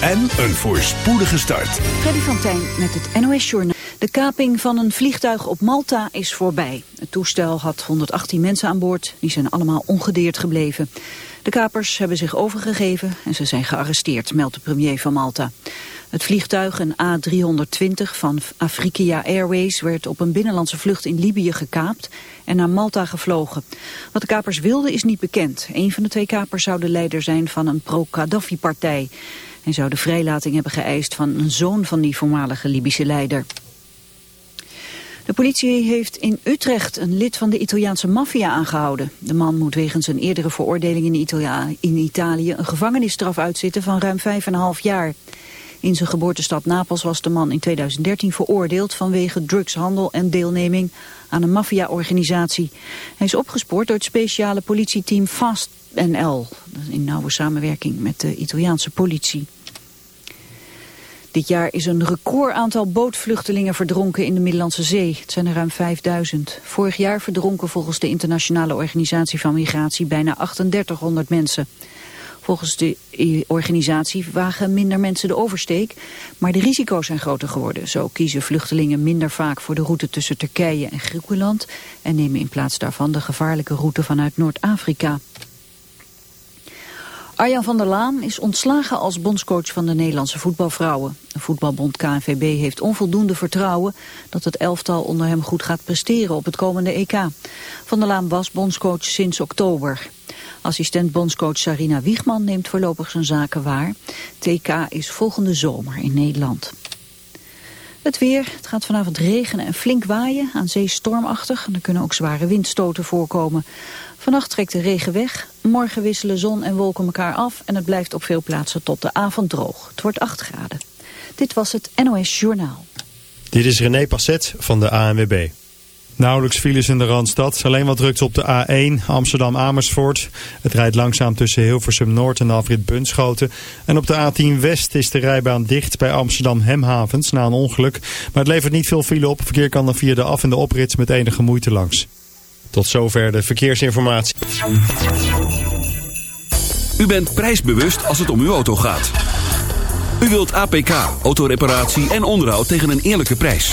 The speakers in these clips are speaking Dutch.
en een voorspoedige start. Freddy van Tijn met het NOS Journaal. De kaping van een vliegtuig op Malta is voorbij. Het toestel had 118 mensen aan boord. Die zijn allemaal ongedeerd gebleven. De kapers hebben zich overgegeven en ze zijn gearresteerd, meldt de premier van Malta. Het vliegtuig, een A320 van Afrikia Airways, werd op een binnenlandse vlucht in Libië gekaapt en naar Malta gevlogen. Wat de kapers wilden is niet bekend. Een van de twee kapers zou de leider zijn van een pro-Kaddafi-partij. Hij zou de vrijlating hebben geëist van een zoon van die voormalige Libische leider. De politie heeft in Utrecht een lid van de Italiaanse maffia aangehouden. De man moet wegens een eerdere veroordeling in, in Italië een gevangenisstraf uitzitten van ruim 5,5 jaar. In zijn geboortestad Napels was de man in 2013 veroordeeld vanwege drugshandel en deelneming aan een maffia-organisatie. Hij is opgespoord door het speciale politieteam Fast NL, in nauwe samenwerking met de Italiaanse politie. Dit jaar is een record aantal bootvluchtelingen verdronken in de Middellandse Zee. Het zijn er ruim 5000. Vorig jaar verdronken volgens de Internationale Organisatie van Migratie bijna 3800 mensen. Volgens de organisatie wagen minder mensen de oversteek, maar de risico's zijn groter geworden. Zo kiezen vluchtelingen minder vaak voor de route tussen Turkije en Griekenland en nemen in plaats daarvan de gevaarlijke route vanuit Noord-Afrika. Arjan van der Laan is ontslagen als bondscoach van de Nederlandse voetbalvrouwen. De voetbalbond KNVB heeft onvoldoende vertrouwen dat het elftal onder hem goed gaat presteren op het komende EK. Van der Laan was bondscoach sinds oktober. Assistent bondscoach Sarina Wiegman neemt voorlopig zijn zaken waar. TK is volgende zomer in Nederland. Het weer, het gaat vanavond regenen en flink waaien, aan zee stormachtig. En er kunnen ook zware windstoten voorkomen. Vannacht trekt de regen weg, morgen wisselen zon en wolken elkaar af... en het blijft op veel plaatsen tot de avond droog. Het wordt 8 graden. Dit was het NOS Journaal. Dit is René Passet van de ANWB. Nauwelijks files in de Randstad. Alleen wat drukt op de A1 Amsterdam-Amersfoort. Het rijdt langzaam tussen Hilversum Noord en Alfred Bunschoten. En op de A10 West is de rijbaan dicht bij Amsterdam-Hemhavens na een ongeluk. Maar het levert niet veel file op. Verkeer kan dan via de af- en de oprits met enige moeite langs. Tot zover de verkeersinformatie. U bent prijsbewust als het om uw auto gaat. U wilt APK, autoreparatie en onderhoud tegen een eerlijke prijs.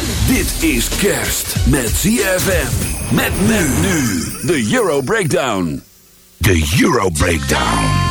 Dit is kerst met ZFM. Met men nu. De Euro Breakdown. De Euro Breakdown.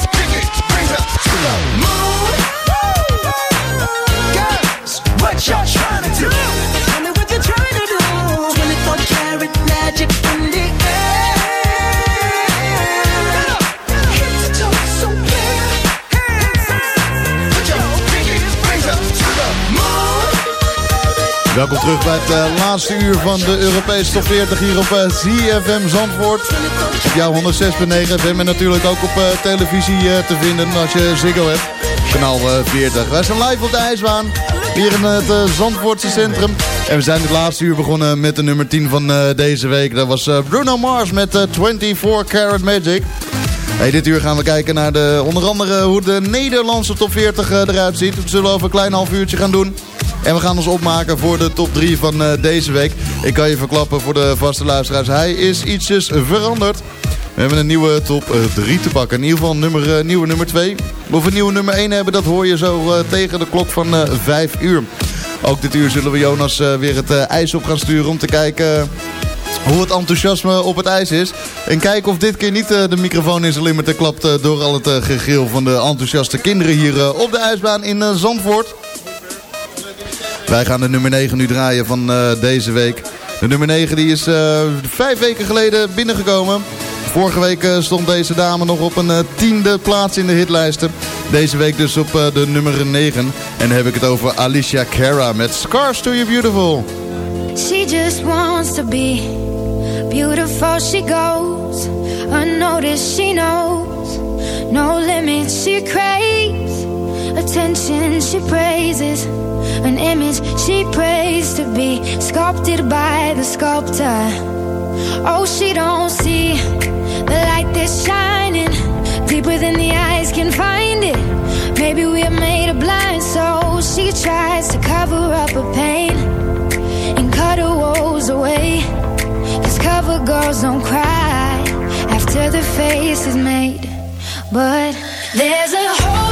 Welkom terug bij het eh, laatste uur van de Europese Top 40 hier op eh, ZFM Zandvoort. Op jouw 106.9 FM en natuurlijk ook op eh, televisie te vinden als je Ziggo hebt. Kanaal eh, 40. Wij zijn live op de ijsbaan hier in het Zandvoortse centrum. En we zijn het laatste uur begonnen met de nummer 10 van deze week. Dat was Bruno Mars met eh, 24 Karat Magic. Hey, dit uur gaan we kijken naar de, onder andere hoe de Nederlandse top 40 eh, eruit ziet. Dat zullen we over een klein half uurtje gaan doen. En we gaan ons opmaken voor de top 3 van eh, deze week. Ik kan je verklappen voor de vaste luisteraars. Hij is ietsjes veranderd. We hebben een nieuwe top 3 te pakken. In ieder geval nummer, eh, nieuwe nummer 2. Of een nieuwe nummer 1 hebben, dat hoor je zo eh, tegen de klok van eh 5 uur. Ook dit uur zullen we Jonas eh, weer het eh, ijs op gaan sturen om te kijken... hoe het enthousiasme op het ijs is. En kijken of dit keer niet eh, de microfoon in zijn limiter klapt... eh, door al het eh, gegil van de enthousiaste kinderen hier op de ijsbaan in Zandvoort. Wij gaan de nummer 9 nu draaien van deze week. De nummer 9 die is vijf weken geleden binnengekomen. Vorige week stond deze dame nog op een tiende plaats in de hitlijsten. Deze week dus op de nummer 9. En dan heb ik het over Alicia Cara met Scars to You Beautiful. She just wants to be beautiful. She goes unnoticed. She knows no limits. She craves attention. She praises an image she prays to be sculpted by the sculptor. Oh, she don't see the light that's shining deeper than the eyes can find it. Maybe we're made of blind, so she tries to cover up her pain cut her woes away. Cause cover girls don't cry after the face is made. But there's a hope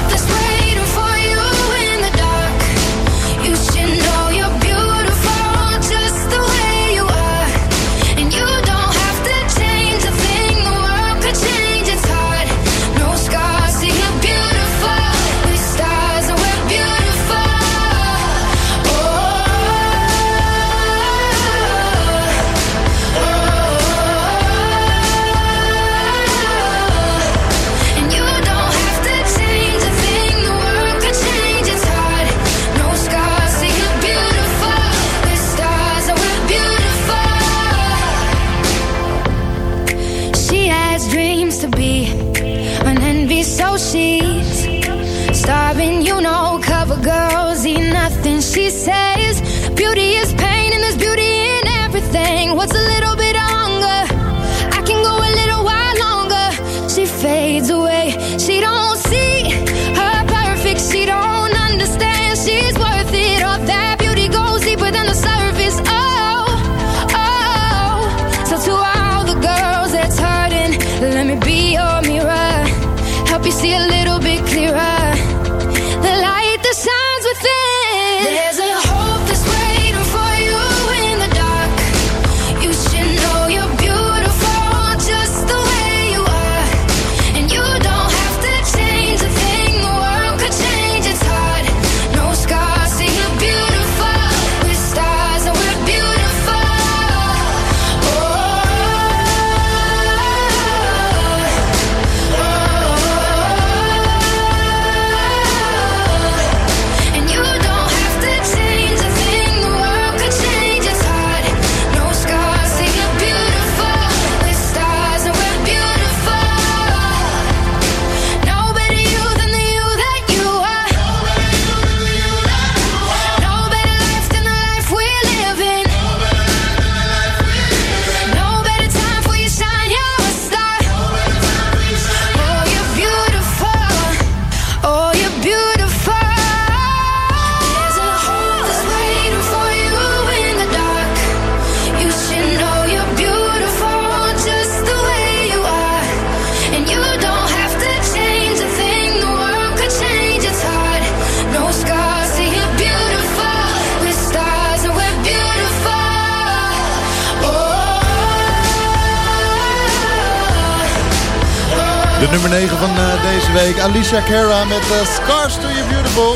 nummer 9 van eh, deze week, Alicia Cara met eh, Scars to You Beautiful.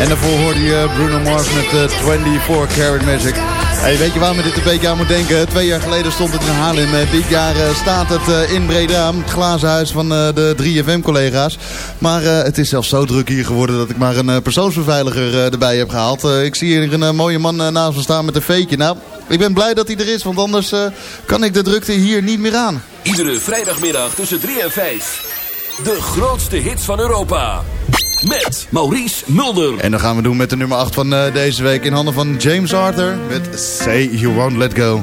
En daarvoor hoorde je Bruno Mars met eh, 24 Karat Magic. Hey, weet je waar me dit een beetje aan moet denken? Twee jaar geleden stond het in Haarlem. Eh, Dit jaar eh, staat het eh, in Breda, het glazen huis van eh, de 3FM-collega's. Maar eh, het is zelfs zo druk hier geworden dat ik maar een eh, persoonsbeveiliger eh, erbij heb gehaald. Eh, ik zie hier een mooie man naast me staan met een veetje. Nou, ik ben blij dat hij er is, want anders kan ik de drukte hier niet meer aan. Iedere vrijdagmiddag tussen 3 en 5. De grootste hits van Europa. Met Maurice Mulder. En dan gaan we doen met de nummer 8 van deze week in handen van James Arthur met Say You Won't Let Go.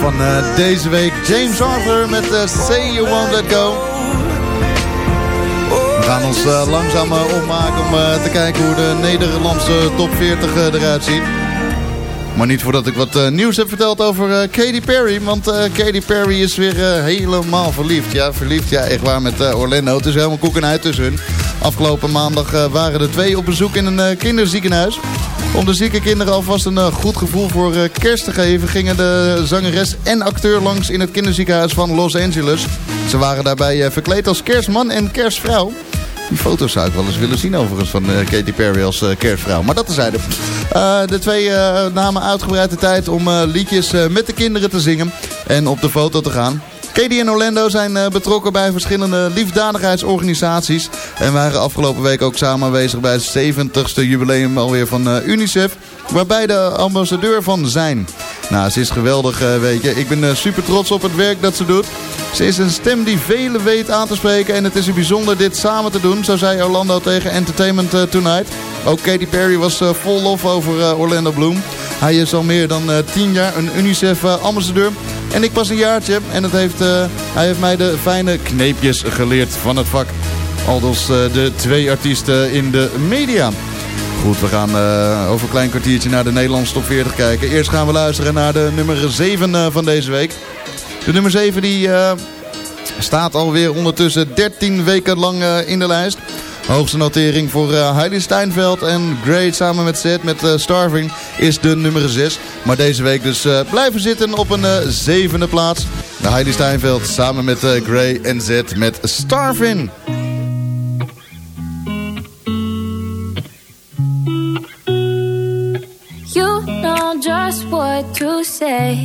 Van eh, deze week, James Arthur met eh, Say You Won't Let Go. We gaan ons eh, langzaam opmaken om te kijken hoe de Nederlandse top 40 eh, eruit ziet. Maar niet voordat ik wat nieuws heb verteld over Katy Perry. Want Katy Perry is weer helemaal verliefd. Ja, verliefd. Ja, echt waar met Orlando. Het is helemaal koek en uit tussen hun. Afgelopen maandag waren er twee op bezoek in een kinderziekenhuis. Om de zieke kinderen alvast een eh, goed gevoel voor eh, kerst te geven... gingen de zangeres en acteur langs in het kinderziekenhuis van Los Angeles. Ze waren daarbij eh, verkleed als kerstman en kerstvrouw. Die foto's zou ik wel eens willen zien overigens van Katy Perry als kerstvrouw. Maar dat tezijde. Eh de twee namen uitgebreid de tijd om liedjes met de kinderen te zingen en op de foto te gaan. Katie en Orlando zijn eh, betrokken bij verschillende liefdadigheidsorganisaties. En waren afgelopen week ook samen aanwezig bij het 70ste jubileum alweer van eh, UNICEF. Waar beide ambassadeur van zijn. Nou, ze is geweldig, eh, weet je. Ik ben super trots op het werk dat ze doet. Ze is een stem die velen weet aan te spreken. En het is bijzonder dit samen te doen. Zo zei Orlando tegen Entertainment Tonight. Ook Katy Perry was vol lof over Orlando Bloom. Hij is al meer dan uh, 10 jaar een UNICEF-ambassadeur. En ik pas een jaartje. En het heeft, hij heeft mij de fijne kneepjes geleerd van het vak. Aldus de twee artiesten in de media. Goed, we gaan uh, over een klein kwartiertje naar de Nederlandse top 40 kijken. Eerst gaan we luisteren naar de nummer 7 uh, van deze week. De nummer 7 die uh, staat alweer ondertussen 13 weken lang in de lijst. Hoogste notering voor Heidi Steinveld en Gray samen met Zed met Starving is de nummer 6. Maar deze week dus blijven zitten op een zevende plaats. De Heidi Steinveld samen met Gray en Zed met Starving. just what to say.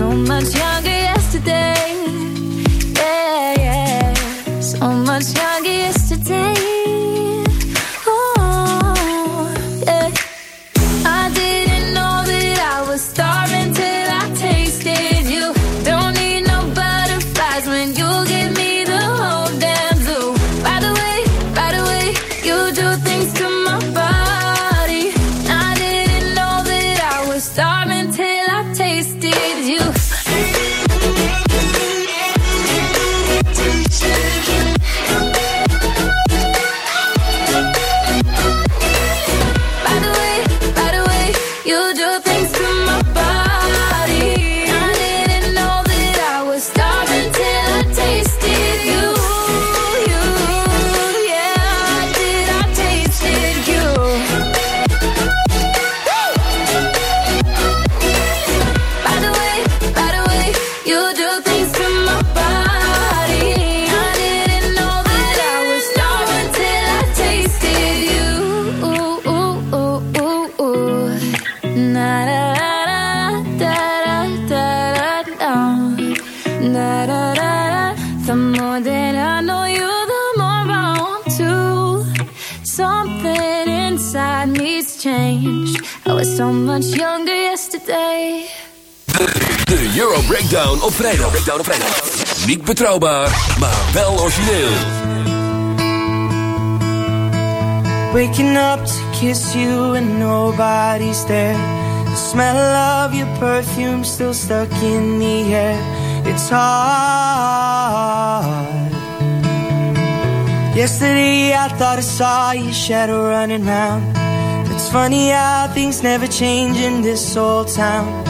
So much younger Breakdown op vrijdag. Breakdown op vrijdag. Niet betrouwbaar, maar wel origineel. Waking up to kiss you and nobody's there. The smell of your perfume still stuck in the air. It's hard. Yesterday I thought I saw your shadow running round. It's funny how things never change in this old town.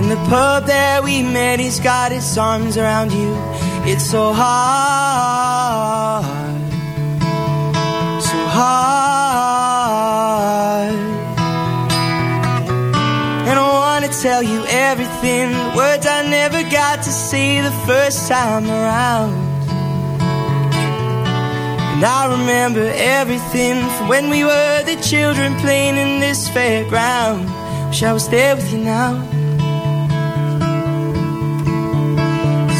In the pub that we met, he's got his arms around you. It's so hard, so hard. And I wanna tell you everything, the words I never got to say the first time around. And I remember everything from when we were the children playing in this fairground. Wish I was there with you now.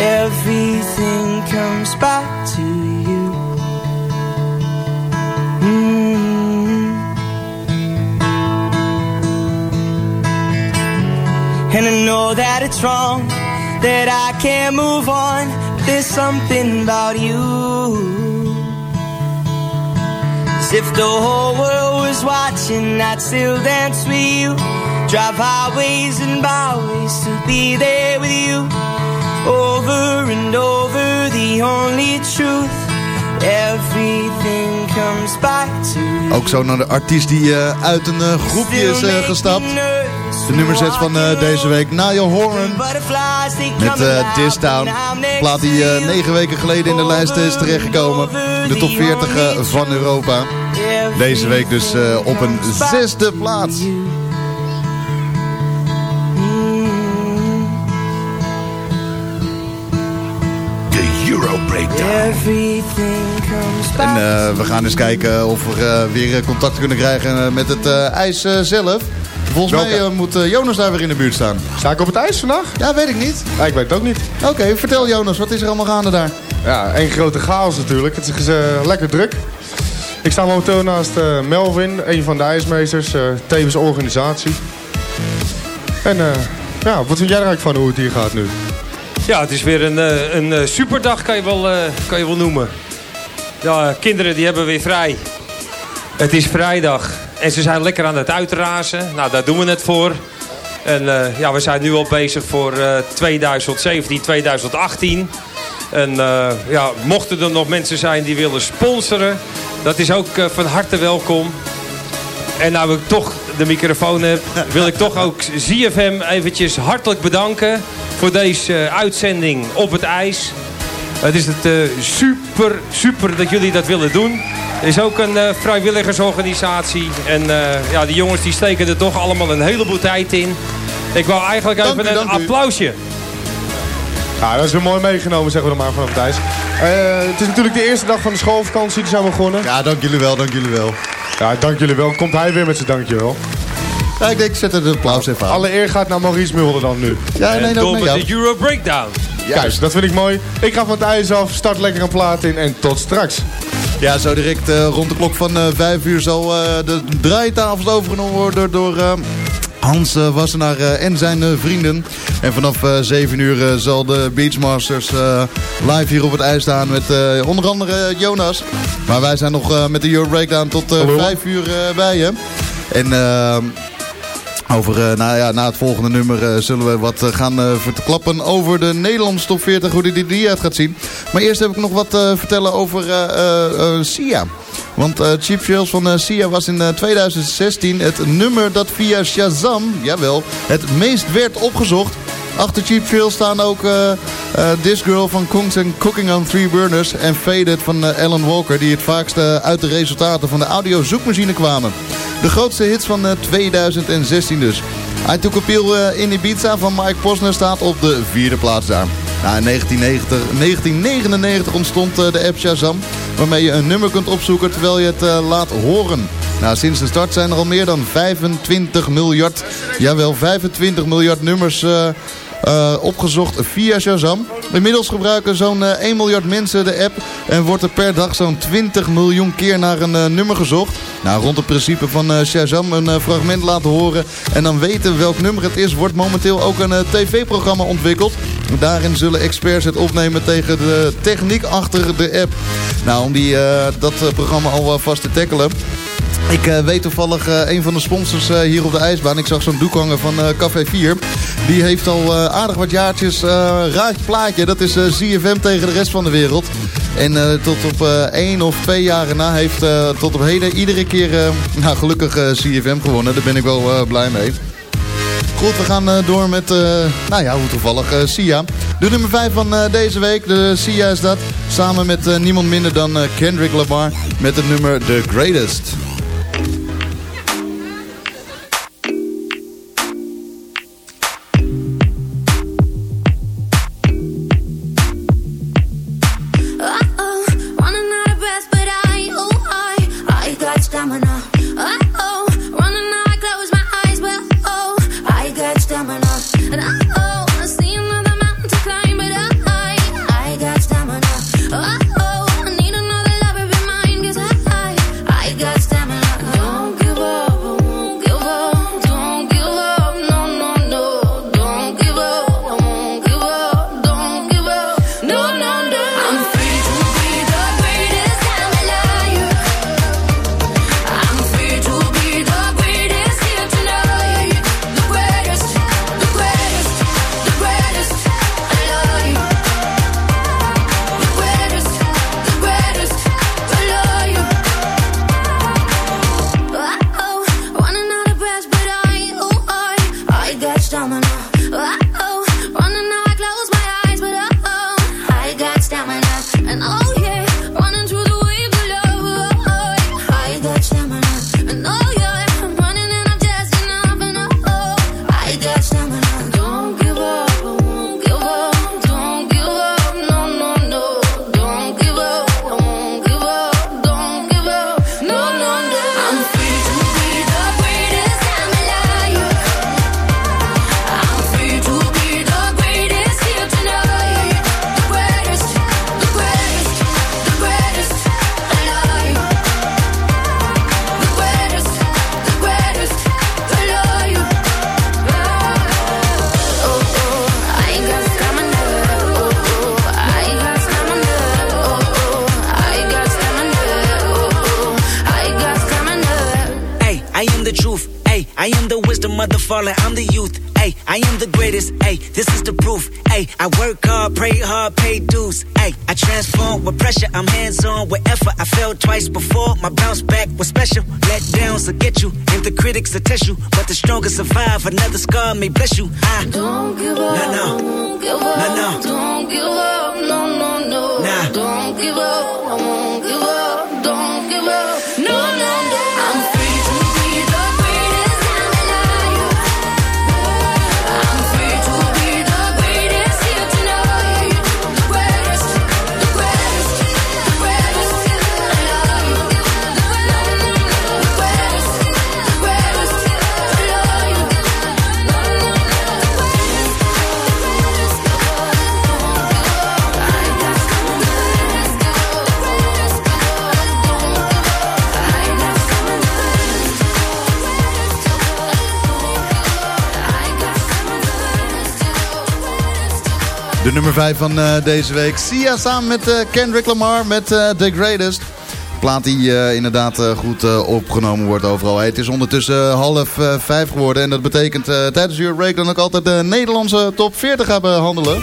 Everything comes back to you. Mm. And I know that it's wrong, that I can't move on. There's something about you. As if the whole world was watching, I'd still dance with you. Drive highways and byways to be there with you. Over and over, the only truth. Everything comes back to. Ook zo naar de artiest die eh, uit een eh, groepje is eh, gestapt. De nummer 6 van deze week, Niall Horan. Met eh This Town. Plaat die eh, negen weken geleden in de lijst is terechtgekomen. De top 40 eh, van Europa. Deze week dus op een zesde plaats. En eh, we gaan eens kijken of we eh, weer eh, contact kunnen krijgen met het eh, ijs zelf. Volgens mij moet Jonas daar weer in de buurt staan. Sta ik op het ijs vandaag? Ja, weet ik niet. Ja, ik weet het ook niet. Oké, vertel Jonas, wat is er allemaal gaande daar? Ja, één grote chaos natuurlijk. Het is lekker druk. Ik sta momenteel naast eh, Melvin, een van de ijsmeesters, eh, tevens organisatie. En eh, ja, wat vind jij er eigenlijk van hoe het hier gaat nu? Ja, het is weer een, eh, een eh, superdag, kan je, wel, eh, kan je wel noemen. Ja, kinderen die hebben weer vrij. Het is vrijdag en ze zijn lekker aan het uitrazen. Nou, daar doen we het voor. En ja, we zijn nu al bezig voor eh 2017, 2018. En ja, mochten er nog mensen zijn die willen sponsoren... dat is ook van harte welkom. En nou ik toch de microfoon heb, wil ik toch ook ZFM eventjes hartelijk bedanken voor deze eh, uitzending op het ijs. Het is het eh, super, super dat jullie dat willen doen. Er is ook een eh, vrijwilligersorganisatie. En eh, ja, die jongens die steken er toch allemaal een heleboel tijd in. Ik wou eigenlijk Dank even u, een applausje. Ja, dat is weer mooi meegenomen, zeggen we dan maar vanaf het ijs. Eh, het is natuurlijk de eerste dag van de schoolvakantie, die zijn we begonnen. Ja, dank jullie wel, dank jullie wel. Ja, dank jullie wel. Komt hij weer met zijn dankjewel. Ja, ik denk, ik zet er de applaus even aan. Alle eer gaat naar Maurice Mulder dan nu. Ja, nee, en ook de Euro Breakdown. Kijk, dat vind ik mooi. Ik ga van het ijs af, start lekker een plaat in en tot straks. Ja, zo direct eh, rond de klok van eh 5 uur zal eh, de draaitafels overgenomen worden door eh, Hans Wassenaar eh, en zijn eh, vrienden. En vanaf eh 7 uur eh, zal de Beachmasters eh, live hier op het ijs staan met eh, onder andere Jonas. Maar wij zijn nog eh, met de Euro Breakdown tot eh Hallo. 5 uur eh, bij je. En... over, eh, nou ja, na het volgende nummer eh, zullen we wat eh, gaan verklappen over de Nederlandse top 40, hoe die, die uit gaat zien. Maar eerst heb ik nog wat te vertellen over Sia. Want Cheap Thrills van Sia was in eh, 2016 het nummer dat via Shazam, jawel, het meest werd opgezocht. Achter Cheap Thrills staan ook This Girl van Kongs Cooking on Three Burners en Faded van Alan Walker, die het vaakst uit de resultaten van de audio zoekmachine kwamen. De grootste hits van eh, 2016 dus. I Took a Pill eh, in Ibiza van Mike Posner staat op de vierde plaats daar. Nou, in 1990, 1999 ontstond eh, de app Shazam, waarmee je een nummer kunt opzoeken terwijl je het eh, laat horen. Nou, sinds de start zijn er al meer dan 25 miljard, jawel 25 miljard nummers eh, eh, opgezocht via Shazam. Inmiddels gebruiken zo'n eh, 1 miljard mensen de app en wordt er per dag zo'n 20 miljoen keer naar een eh, nummer gezocht. Nou, rond het principe van eh, Shazam een eh, fragment laten horen en dan weten welk nummer het is, wordt momenteel ook een eh, tv-programma ontwikkeld. Daarin zullen experts het opnemen tegen de techniek achter de app. Nou, om die, eh, dat eh, programma alvast te tackelen... Ik eh, weet toevallig eh, een van de sponsors eh, hier op de ijsbaan. Ik zag zo'n doek hangen van Café 4. Die heeft al aardig wat jaartjes raadje plaatje. Dat is ZFM tegen de rest van de wereld. En tot op één of twee jaren na heeft tot op heden iedere keer nou, gelukkig ZFM gewonnen. Daar ben ik wel blij mee. Goed, we gaan door met, nou ja, hoe toevallig, Sia. De nummer 5 van deze week, de Sia is dat. Samen met niemand minder dan Kendrick Lamar met het nummer The Greatest. Another scar may bless you. 5 van eh, deze week. Sia samen met eh, Kendrick Lamar met eh, The Greatest. Plaat die inderdaad goed opgenomen wordt overal. Het is ondertussen half vijf geworden. En dat betekent tijdens Euro Break dan ook altijd de Nederlandse top 40 gaan behandelen.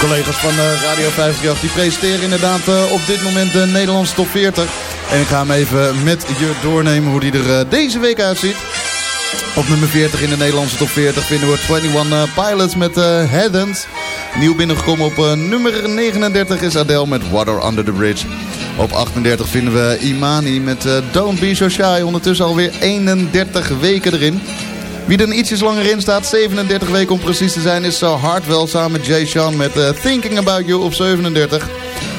Collega's van eh, Radio 538 die presenteren inderdaad eh, op dit moment de Nederlandse top 40. En ik ga hem even met je doornemen hoe die er eh, deze week uitziet. Op nummer 40 in de Nederlandse top 40 vinden we 21 eh, Pilots met Headens. Nieuw binnengekomen op nummer 39 is Adele met Water Under the Bridge. Op 38 vinden we Imani met Don't Be So Shy. Ondertussen alweer 31 weken erin. Wie er ietsjes langer in staat, 37 weken om precies te zijn, is So Hardwell samen met Jay Sean met eh, Thinking About You op 37.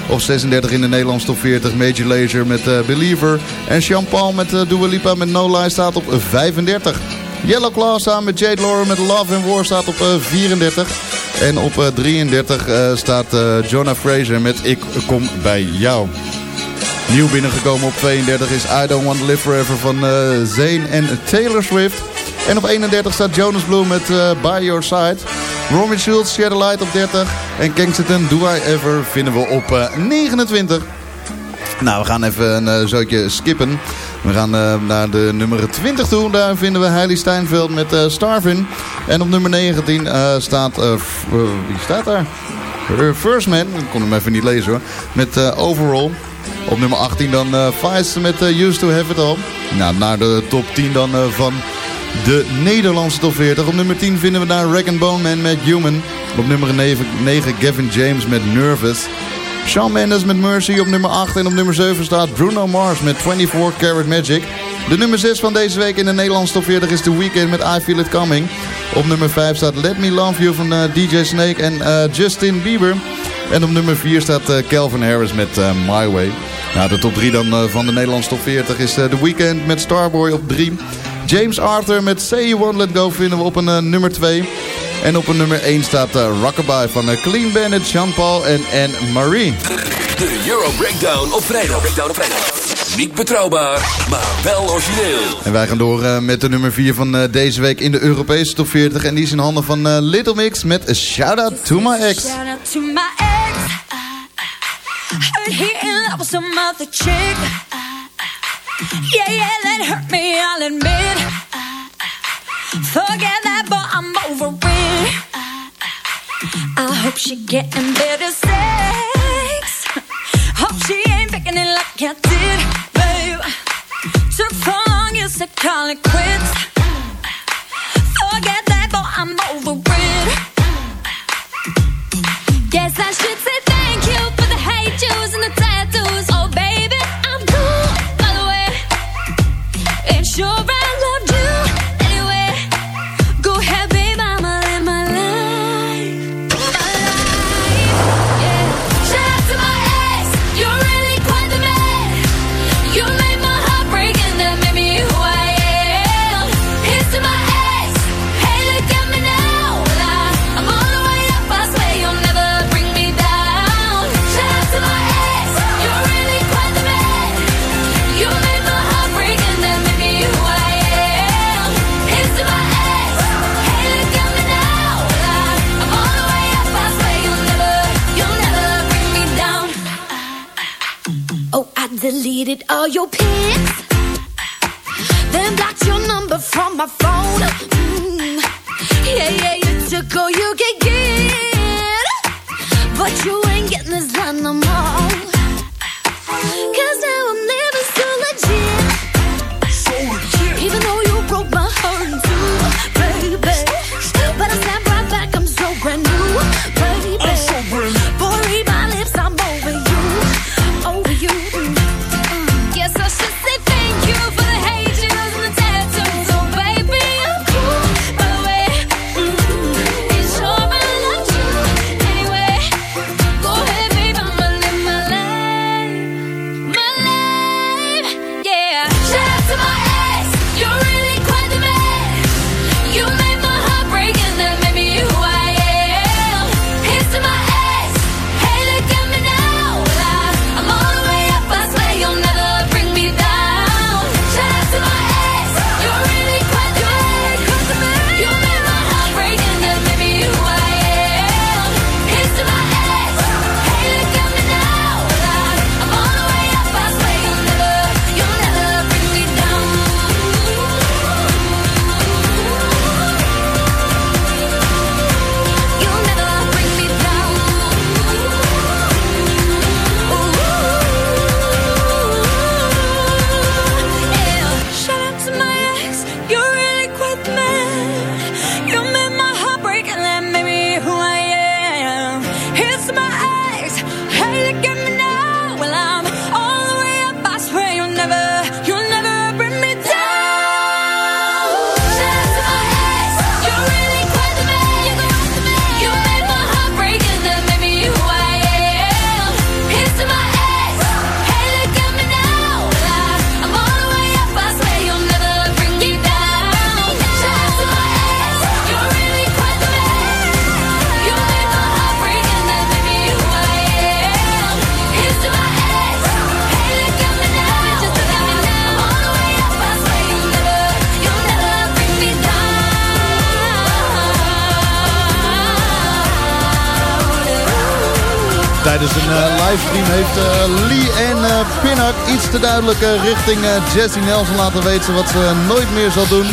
Op 36 in de Nederlandse top 40, Major Lazer met eh, Believer. En Sean Paul met Dua Lipa met No Lie staat op 35. Yellow Claw samen met Jade Lauren met Love and War staat op 34. En op 33 staat Jonah Fraser met Ik Kom Bij Jou. Nieuw binnengekomen op 32 is I Don't Want to Live Forever van Zayn en Taylor Swift. En op 31 staat Jonas Blue met uh, By Your Side. Romy Schultz, Share Light op 30. En Kensington, Do I Ever vinden we op uh, 29. Nou, we gaan even een uh, zootje skippen. We gaan naar de nummer 20 toe. Daar vinden we Hailey Steinfeld met Starvin. En op nummer 19 staat... wie staat daar? First Man. Ik kon hem even niet lezen hoor. Met Overall. Op nummer 18 dan Vice met Used to Have It All. Nou, naar de top 10 dan van de Nederlandse top 40. Op nummer 10 vinden we daar Rack Bone Man met Human. Op nummer 9, 9 Gavin James met Nervous. Shawn Mendes met Mercy op nummer 8. En op nummer 7 staat Bruno Mars met 24 Karat Magic. De nummer 6 van deze week in de Nederlandse top 40 is The Weeknd met I Feel It Coming. Op nummer 5 staat Let Me Love You van DJ Snake en Justin Bieber. En op nummer 4 staat uh, Calvin Harris met My Way. Nou, de top 3 dan van de Nederlandse top 40 is The Weeknd met Starboy op 3. James Arthur met Say You Won't Let Go vinden we op een nummer 2. En op een nummer 1 staat Rockabye van Clean Bandit, Jean-Paul en Anne-Marie. De Euro Breakdown op vrijdag. Breakdown op vrijdag. Niet betrouwbaar, maar wel origineel. En wij gaan door uh, met de nummer 4 van uh, deze week in de Europese top 40. En die is in handen van uh, Little Mix met a Shout Out To My Ex. Shout out to my ex. Heard he in love with some other chick. Yeah, yeah, that hurt me, I'll admit. Forget that, but I'm over it. I hope she getting better sex. Hope she ain't picking it like I did, babe. Took so long, you said call it quits. Forget that, but I'm over it. Deleted all your pics. Then blocked your number from my phone. Mm. Yeah, yeah, you took all you could get. But you ain't getting this done no more. Cause te duidelijk richting eh, Jessie Nelson laten weten wat ze nooit meer zal doen.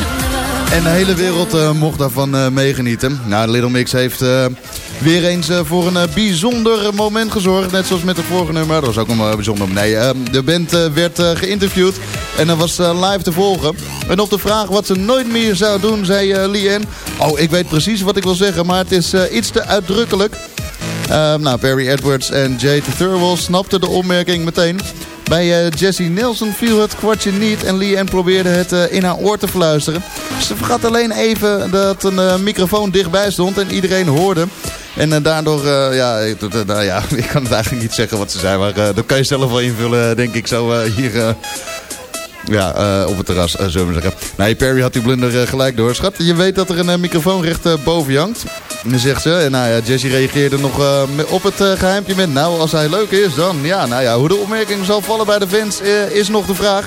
En de hele wereld eh, mocht daarvan eh, meegenieten. Nou, Little Mix heeft weer eens voor een bijzonder moment gezorgd. Net zoals met de vorige nummer. Dat was ook een bijzonder. Nee, eh, de band werd geïnterviewd. En dat was live te volgen. En op de vraag wat ze nooit meer zou doen, zei Ann... Oh, ik weet precies wat ik wil zeggen, maar het is iets te uitdrukkelijk. Ehm, nou, Barry Edwards en Jade Thurwell snapten de opmerking meteen. Bij eh, Jessie Nelson viel het kwartje niet en Lee Ann probeerde het eh, in haar oor te fluisteren. Ze vergat alleen even dat een eh, microfoon dichtbij stond en iedereen hoorde. En daardoor, ja, nou ja, ik kan het eigenlijk niet zeggen wat ze zei, maar eh, dat kan je zelf wel invullen, denk ik zo hier... ja, op het terras, zullen we zeggen. Nee, Perry had die blunder gelijk door. Schat, je weet dat er een microfoon recht boven hangt. Zegt ze, en nou ja, Jessie reageerde nog eh, op het uh, geheimpje met... Nou, als hij leuk is, dan ja, nou ja, hoe de opmerking zal vallen bij de fans eh, is nog de vraag.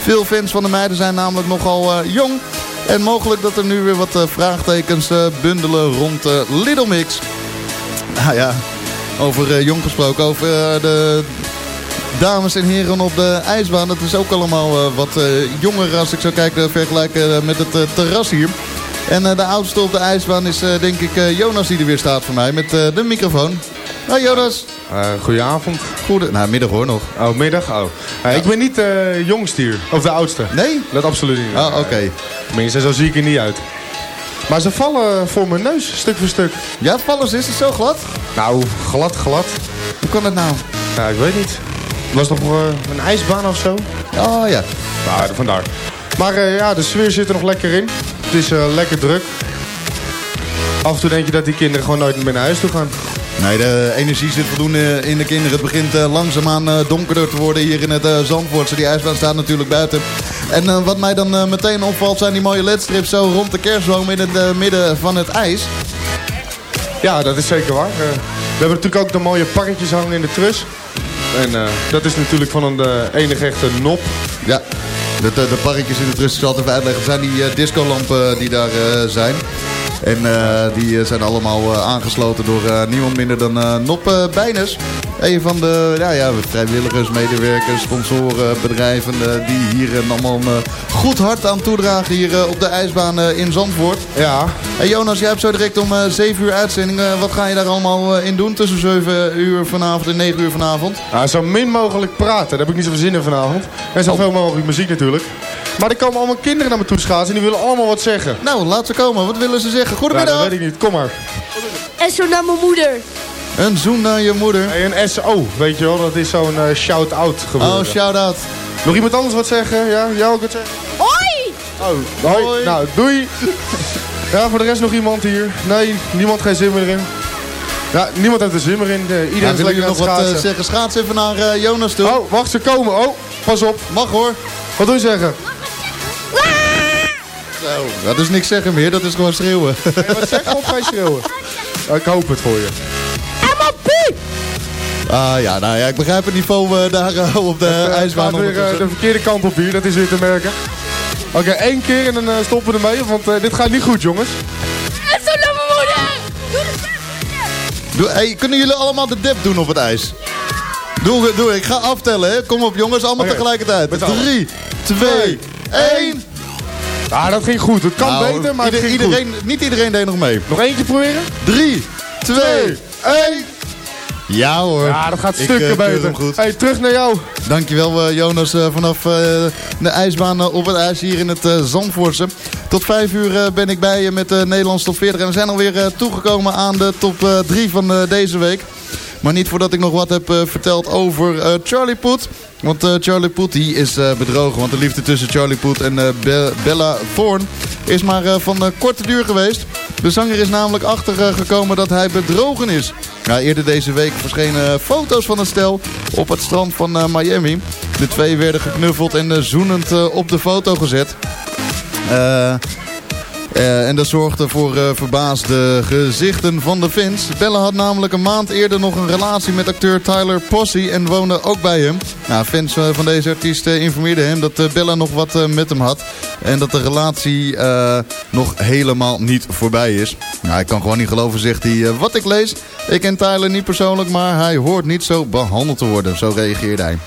Veel fans van de meiden zijn namelijk nogal jong. En mogelijk dat er nu weer wat vraagtekens bundelen rond Little Mix. Nou ja, over jong gesproken, over de dames en heren op de ijsbaan. Dat is ook allemaal wat jonger als ik zo kijk eh, vergelijken met het terras hier. En eh, de oudste op de ijsbaan is eh, denk ik eh, Jonas die er weer staat voor mij met de microfoon. Hoi Jonas. Eh, goedenavond. Goede, nou middag hoor nog. Oh, middag. Oh. Ik ben niet de jongste hier. Of de oudste. Nee? Dat absoluut niet. Oh, oké. Tenminste, zo zie ik er niet uit. Maar ze vallen voor mijn neus, stuk voor stuk. Ja, vallen ze? Is het zo glad? Nou, glad, glad. Hoe kan dat nou? Ja, ik weet niet. Was nog een ijsbaan of zo? Oh ja. Nou, vandaar. Maar ja, de sfeer zit er nog lekker in. Het is eh, lekker druk. Af en toe denk je dat die kinderen gewoon nooit meer naar huis toe gaan. Nee, de energie zit voldoende in de kinderen. Het begint eh, langzaamaan eh, donkerder te worden hier in het uh, Zandvoortse. Die ijsbaan staat natuurlijk buiten. En eh, wat mij dan eh, meteen opvalt zijn die mooie ledstrips zo rond de kerstboom in het eh, midden van het ijs. Ja, dat is zeker waar. Eh, we hebben natuurlijk ook de mooie parretjes hangen in de trus. En eh, dat is natuurlijk van een enige echte nop. Ja, de, de, de in de trust, ik zal even uitleggen. Het zijn die eh, discolampen die daar eh, zijn. En eh, die eh, zijn allemaal eh, aangesloten door niemand minder dan Nop eh, Bijnes. Een van de ja, ja, vrijwilligers, medewerkers, sponsoren, bedrijven die hier allemaal een goed hart aan toedragen hier op de ijsbaan in Zandvoort. Ja. Hey Jonas, jij hebt zo direct om eh 7 uur uitzending. Wat ga je daar allemaal in doen tussen 7 uur vanavond en 9 uur vanavond? Nou, zo min mogelijk praten. Daar heb ik niet zoveel zin in vanavond. En zoveel mogelijk muziek natuurlijk. Maar er komen allemaal kinderen naar me toe schaatsen en die willen allemaal wat zeggen. Nou, laat ze komen. Wat willen ze zeggen? Ja, Goedemiddag. dat weet ik niet. Kom maar. En zo naar mijn moeder. Een zoen naar je moeder. Hey, een SO, weet je wel. Dat is zo'n eh, shout-out gebeuren. Oh, shout-out. Nog iemand anders wat zeggen? Ja, jou ook wat zeggen? Hoi! Oh, hoi. Nou, doei. Ja, voor de rest nog iemand hier? Nee, niemand geen zin meer in. Ja, niemand heeft er zin meer in. Eh, iedereen Ja, is lekker aan nog wat schaatsen. zeggen? Schaats even naar Jonas toe. Oh, wacht, ze komen. Oh, pas op. Mag hoor. Wat doe je zeggen? Zo, dat is niks zeggen meer. Dat is gewoon schreeuwen. Hey, wat zeg je of ga je schreeuwen? Oh, ik hoop het voor je. ah ja, nou ja, ik begrijp het niveau eh, daar eh, op de Het, eh, ijsbaan. gaat weer de verkeerde kant op hier, dat is weer te merken. Oké, één keer en dan stoppen we ermee, want dit gaat niet goed, jongens. En zo naar mijn moeder. Doe de Doe, hey, kunnen jullie allemaal de dip doen op het ijs? Doe, doe, ik ga aftellen, hè. Kom op jongens, allemaal tegelijkertijd. met. 3, 2, 1. Ah, dat ging goed. Het kan Nou, beter, maar ging iedereen, Niet iedereen deed nog mee. Nog keer proberen? 3, 2, 1. Ja hoor. Ja, dat gaat stukken eh, beter. goed. Hey, terug naar jou. Dankjewel eh, Jonas eh, vanaf de ijsbaan op het ijs hier in het Zandvoortse. Tot vijf uur ben ik bij je met de Nederlandse top 40. En we zijn alweer toegekomen aan de top 3 van deze week. Maar niet voordat ik nog wat heb eh, verteld over eh, Charlie Poet. Want eh, Charlie Poet die is bedrogen. Want de liefde tussen Charlie Poet en Be- Bella Thorne is maar van korte duur geweest. De zanger is namelijk achtergekomen dat hij bedrogen is. Ja, eerder deze week verschenen foto's van het stel op het strand van Miami. De twee werden geknuffeld en zoenend op de foto gezet. Eh... Eh, en dat zorgde voor eh, verbaasde gezichten van de fans. Bella had namelijk een maand eerder nog een relatie met acteur Tyler Posse en woonde ook bij hem. Nou, fans eh, van deze artiest informeerden hem dat Bella nog wat met hem had. En dat de relatie nog helemaal niet voorbij is. Nou, ik kan gewoon niet geloven, zegt hij. wat ik lees, ik ken Tyler niet persoonlijk, maar hij hoort niet zo behandeld te worden. Zo reageerde hij.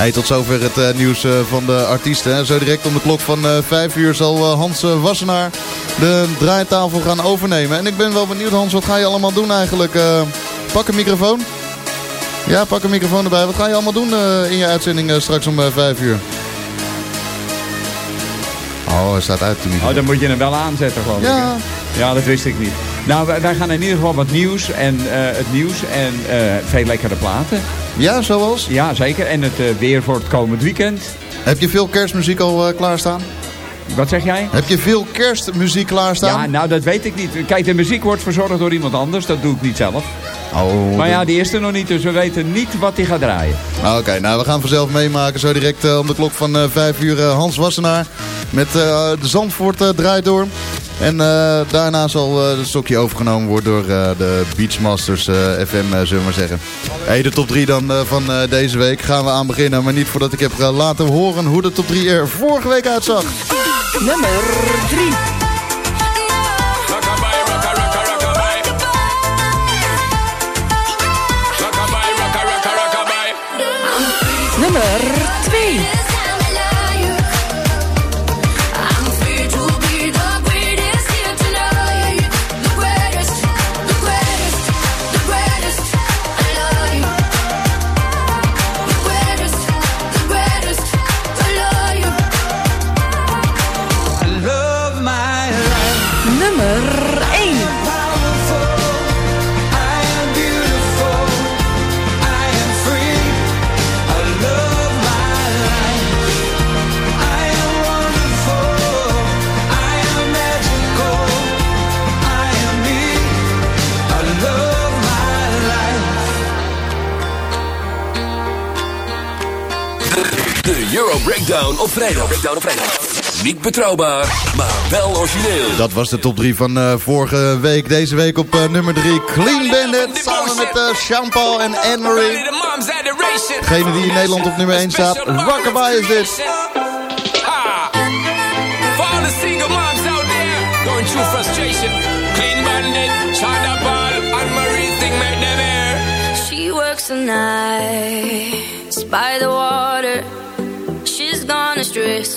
Hey, tot zover het eh, nieuws eh, van de artiesten. Zo direct om de klok van eh 5 uur zal Hans Wassenaar de draaitafel gaan overnemen. En ik ben wel benieuwd Hans, wat ga je allemaal doen eigenlijk? Pak een microfoon. Ja, pak een microfoon erbij. Wat ga je allemaal doen in je uitzending straks om eh 5 uur? Oh, hij staat uit de microfoon. Oh, dan moet je hem wel aanzetten, geloof Ja. Ja, dat wist ik niet. Nou, wij, wij gaan in ieder geval wat nieuws en het nieuws en veel lekkere platen. Ja, zoals? Ja, zeker. En het eh, weer voor het komend weekend. Heb je veel kerstmuziek al eh, klaarstaan? Wat zeg jij? Heb je veel kerstmuziek klaarstaan? Ja, nou, dat weet ik niet. Kijk, de muziek wordt verzorgd door iemand anders. Dat doe ik niet zelf. Oh, Maar ja, die is er nog niet, dus we weten niet wat hij gaat draaien. Ah, Oké, nou we gaan vanzelf meemaken. Zo direct eh, om de klok van eh 5 uur Hans Wassenaar. Met de Zandvoort draait door. En eh, daarna zal eh, het stokje overgenomen worden door eh, de Beachmasters FM, zullen we maar zeggen. Hey, de top 3 dan van deze week gaan we aan beginnen. Maar niet voordat ik heb laten horen hoe de top 3 er vorige week uitzag. Nummer 3. Nummer 2. Breakdown op vrijdag. Breakdown op vrijdag. Niet betrouwbaar, maar wel origineel. Dat was de top 3 van eh, vorige week. Deze week op eh, nummer 3 Clean Bandit. Samen met uh, Jean-Paul en Anne-Marie. Degene die in Nederland op nummer 1 staat. Rockabye is dit. For all the single moms out there going through frustration, clean bandit, China ball, and Marie thing make them air. She works the nights by the water.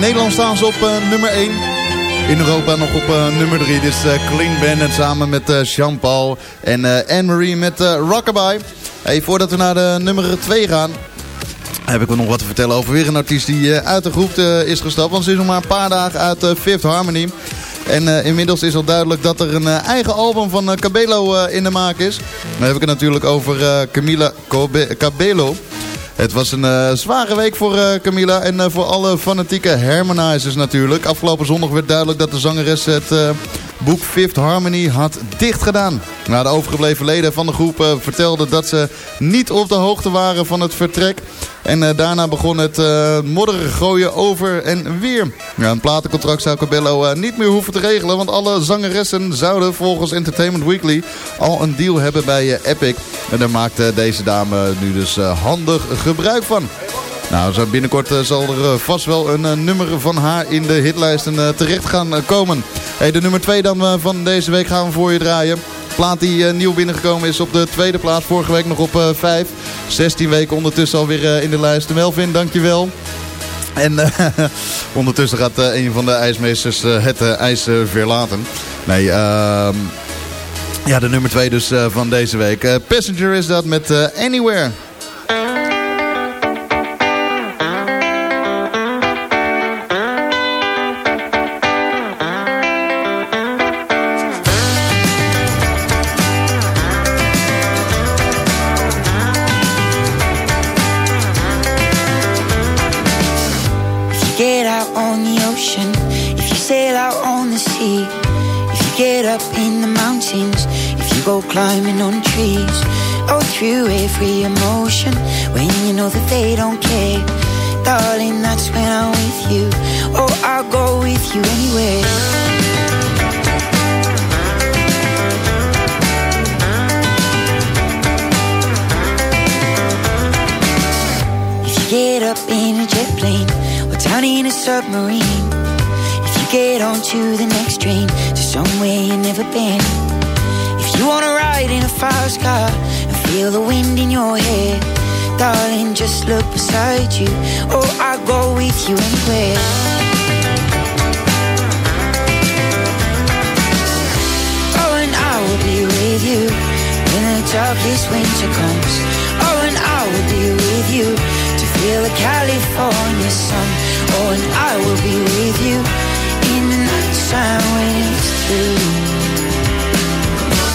Nederland staan ze op eh, nummer 1. In Europa nog op eh, nummer 3. Dit is eh, Clean Bandit samen met Jean-Paul en Anne-Marie met Rockabye. Hey, voordat we naar de nummer 2 gaan... heb ik wel nog wat te vertellen over weer een artiest die uit de groep is gestapt. Want ze is nog maar een paar dagen uit Fifth Harmony. En inmiddels is al duidelijk dat er een eigen album van eh, Cabello in de maak is. Dan heb ik het natuurlijk over Camila Cobe- Cabello. Het was een eh, zware week voor eh, Camila en eh, voor alle fanatieke harmonizers natuurlijk. Afgelopen zondag werd duidelijk dat de zangeres het boek Fifth Harmony had dichtgedaan. Nou, de overgebleven leden van de groep eh, vertelden dat ze niet op de hoogte waren van het vertrek. En eh, daarna begon het eh modderige gooien over en weer. Ja, een platencontract zou Cabello niet meer hoeven te regelen. Want alle zangeressen zouden volgens Entertainment Weekly al een deal hebben bij Epic. En daar maakt eh, deze dame nu dus handig gebruik van. Nou, binnenkort eh, zal er eh, vast wel een eh, nummer van haar in de hitlijsten terecht gaan komen. Hey, de nummer 2 dan van deze week gaan we voor je draaien. Plaat die nieuw binnengekomen is op de tweede plaats. Vorige week nog op eh 5. 16 weken ondertussen alweer in de lijst. Melvin, dankjewel. En ondertussen gaat een van de ijsmeesters het ijs verlaten. Nee, ehm ja, de nummer 2 dus van deze week. Passenger is dat met Anywhere. Somewhere been, if you wanna ride in a fast car and feel the wind in your hair, darling, just look beside you. Oh, I'll go with you anywhere. Oh, and I will be with you when the darkest winter comes. Oh, and I will be with you to feel the California sun. Oh, and I will be with you in the nighttime when it's through.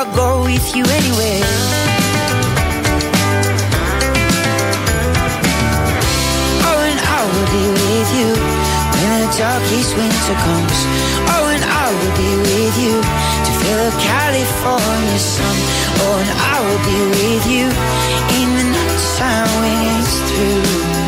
I'll go with you anywhere. Oh, and I will be with you when the darkest winter comes. Oh, and I will be with you to feel the California sun. Oh, and I will be with you in the nighttime when it's through.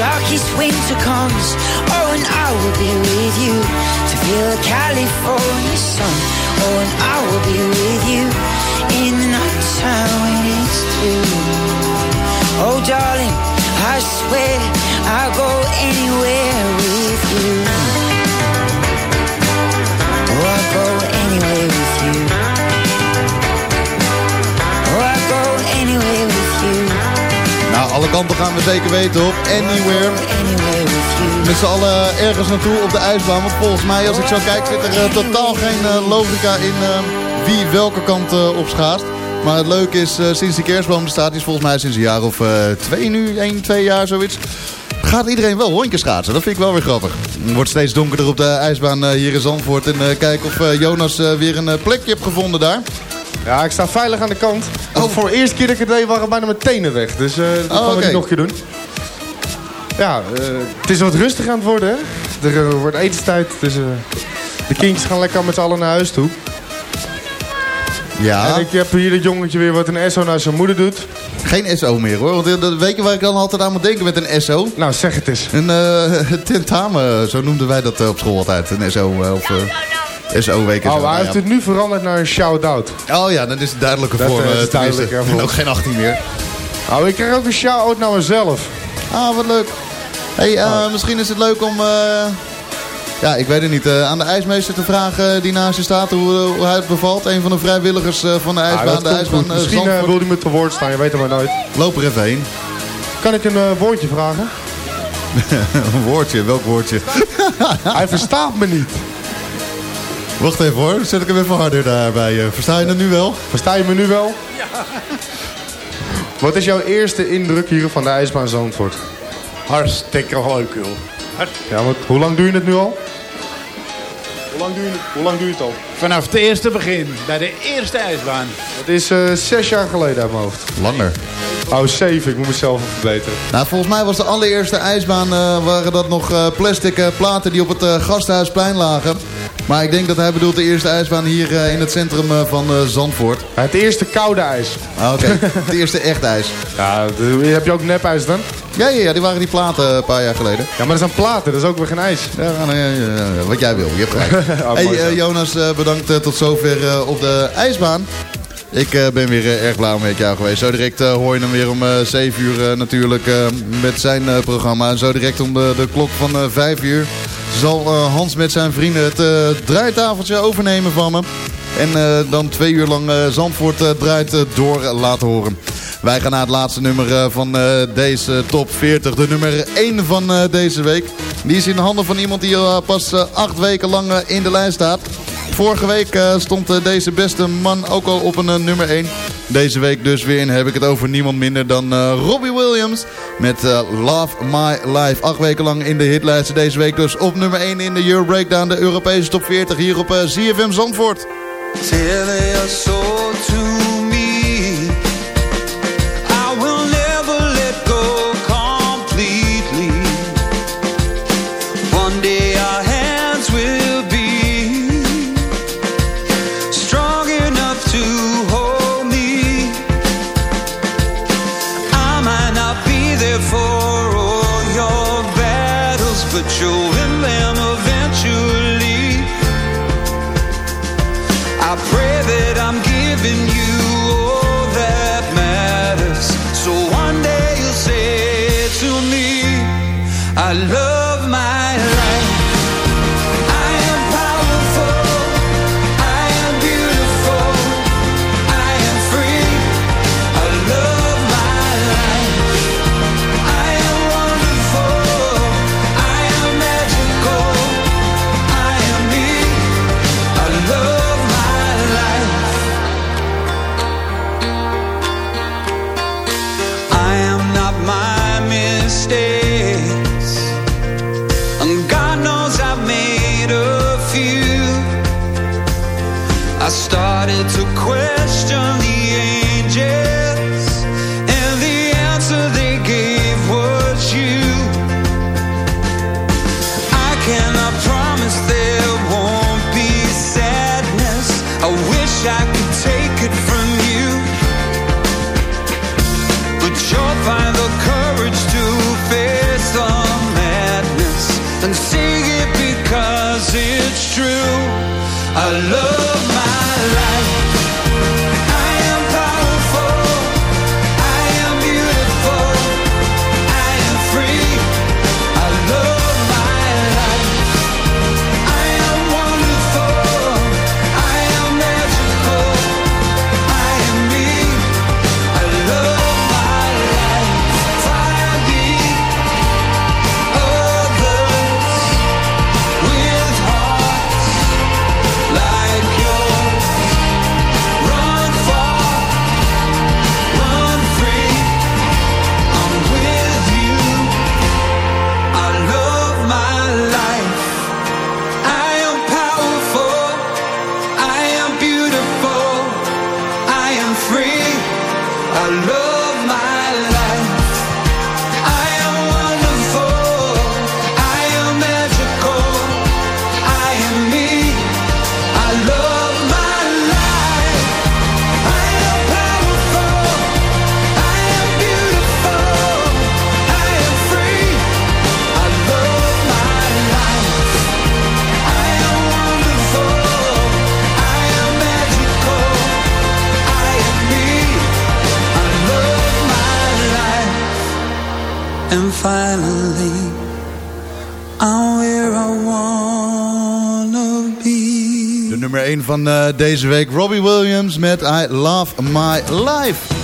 Darkest winter comes, oh, and I will be with you. To feel the California sun, oh, and I will be with you. In the night time when it's through. Oh, darling, kanten gaan we zeker weten op. Anywhere. Met z'n allen ergens naartoe op de ijsbaan. Want volgens mij, als ik zo kijk, zit er eh, totaal geen eh, logica in eh, wie welke kant eh, op schaast. Maar het leuke is, eh, sinds die kerstboom bestaat, die is volgens mij sinds een jaar of eh, twee nu, één, twee jaar zoiets. Gaat iedereen wel rondjes schaatsen. Dat vind ik wel weer grappig. Het wordt steeds donkerder op de ijsbaan hier in Zandvoort. En eh, kijk of eh, Jonas eh, weer een plekje heeft gevonden daar. Ja, ik sta veilig aan de kant. Want Voor de eerste keer dat ik het deed waren bijna mijn tenen weg. Dus eh dat Oh, we oké. niet nog een keer doen. Ja, eh, het is wat rustig aan het worden. Hè? Er eh, wordt etenstijd. Dus eh, de kindjes gaan lekker met z'n allen naar huis toe. Ja. En ik heb hier dat jongetje weer wat een SO naar zijn moeder doet. Geen SO meer hoor. Want eh, dat- weet je waar ik dan altijd aan moet denken met een SO? Nou, zeg het eens. Een eh, tentamen, zo noemden wij dat eh, op school altijd. Een SO eh, of eh, SO-week. Oh, hij heeft het nu veranderd naar een shout-out. Oh ja, dan is het duidelijker Dat, voor eh, me. is voor ook geen 18 meer. Oh, ik krijg ook een shout-out naar mezelf. Ah, wat leuk. Hey, eh, Oh. misschien is het leuk om... eh, ja, ik weet het niet. eh, aan de ijsmeester te vragen die naast je staat hoe, eh, hoe hij het bevalt. Een van de vrijwilligers eh, van de Ah, ijsbaan. de ijsbaan eh, Misschien eh, wil hij me te woord staan, je weet het maar nooit. Loop er even heen. Kan ik een eh, woordje vragen? een woordje, welk woordje? Hij verstaat me niet. Wacht even hoor, zet ik hem even harder daarbij. eh. Versta je het nu wel? Versta je me nu wel? Ja. Wat is jouw eerste indruk hier van de ijsbaan Zandvoort? Hartstikke leuk, joh. Ja, want hoe lang doe je het nu al? Hoe lang doe je het, hoe lang doe je het al? Vanaf het eerste begin, bij de eerste ijsbaan. Dat is eh, zes jaar geleden uit mijn hoofd. Langer. Oh, zeven. Ik moet mezelf even verbeteren. Nou, volgens mij was de allereerste ijsbaan, eh, waren dat nog eh, plastic eh, platen die op het eh, Gasthuisplein lagen. Maar ik denk dat hij bedoelt de eerste ijsbaan hier eh, in het centrum eh, van eh, Zandvoort. Het eerste koude ijs. Ah, Oké, het eerste echt ijs. Ja, heb je ook nepijs dan? Ja, ja, ja, die waren die platen een paar jaar geleden. Ja, maar dat zijn platen, dat is ook weer geen ijs. Ja, nou, ja, ja, ja, wat jij wil, je hebt gelijk. Oh, hey, Jonas, bedankt tot zover op de ijsbaan. Ik eh, ben weer eh, erg blauw met jou geweest. Zo direct eh, hoor je hem weer om eh 7 uur natuurlijk met zijn programma. En zo direct om de, de klok van eh 5 uur zal Hans met zijn vrienden het draaitafeltje overnemen van me. En dan twee uur lang Zandvoort draait door laten horen. Wij gaan naar het laatste nummer van deze top 40. De nummer 1 van deze week. Die is in de handen van iemand die al pas acht weken lang in de lijst staat. Vorige week eh, stond eh, deze beste man ook al op een eh, nummer 1. Deze week dus weer en heb ik het over niemand minder dan Robbie Williams. Met Love My Life. Acht weken lang in de hitlijsten. Deze week dus op nummer 1 in de Euro Breakdown. De Europese top 40 hier op ZFM Zandvoort. I love my love. Finally I'm where I wanna be. De nummer 1 van eh, deze week, Robbie Williams met I Love My Life.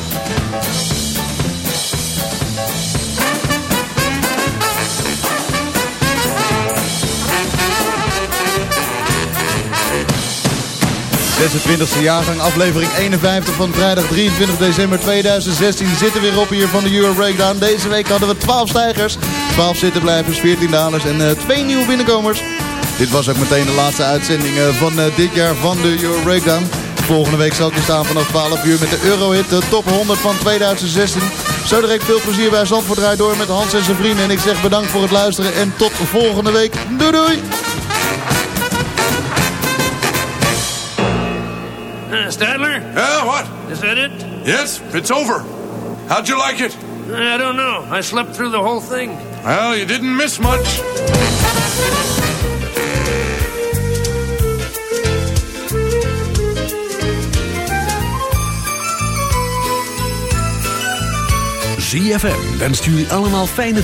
E jaargang, aflevering 51 van vrijdag 23 december 2016. Zitten weer op hier van de Euro Breakdown. Deze week hadden we 12 stijgers, 12 zittenblijvers, 14 dalers en eh, twee nieuwe binnenkomers. Dit was ook meteen de laatste uitzending eh, van eh, dit jaar van de Euro Breakdown. Volgende week zal ik er staan vanaf 12 uur met de Eurohit, de top 100 van 2016. Zo direct veel plezier bij Zandvoort Draait Door met Hans en zijn vrienden. En ik zeg bedankt voor het luisteren en tot volgende week. Doei doei! Uh, Stadler? Yeah, what? Is that it? Yes, it's over. How'd you like it? I don't know. I slept through the whole thing. Well, you didn't miss much. ZFM wenst jullie allemaal fijne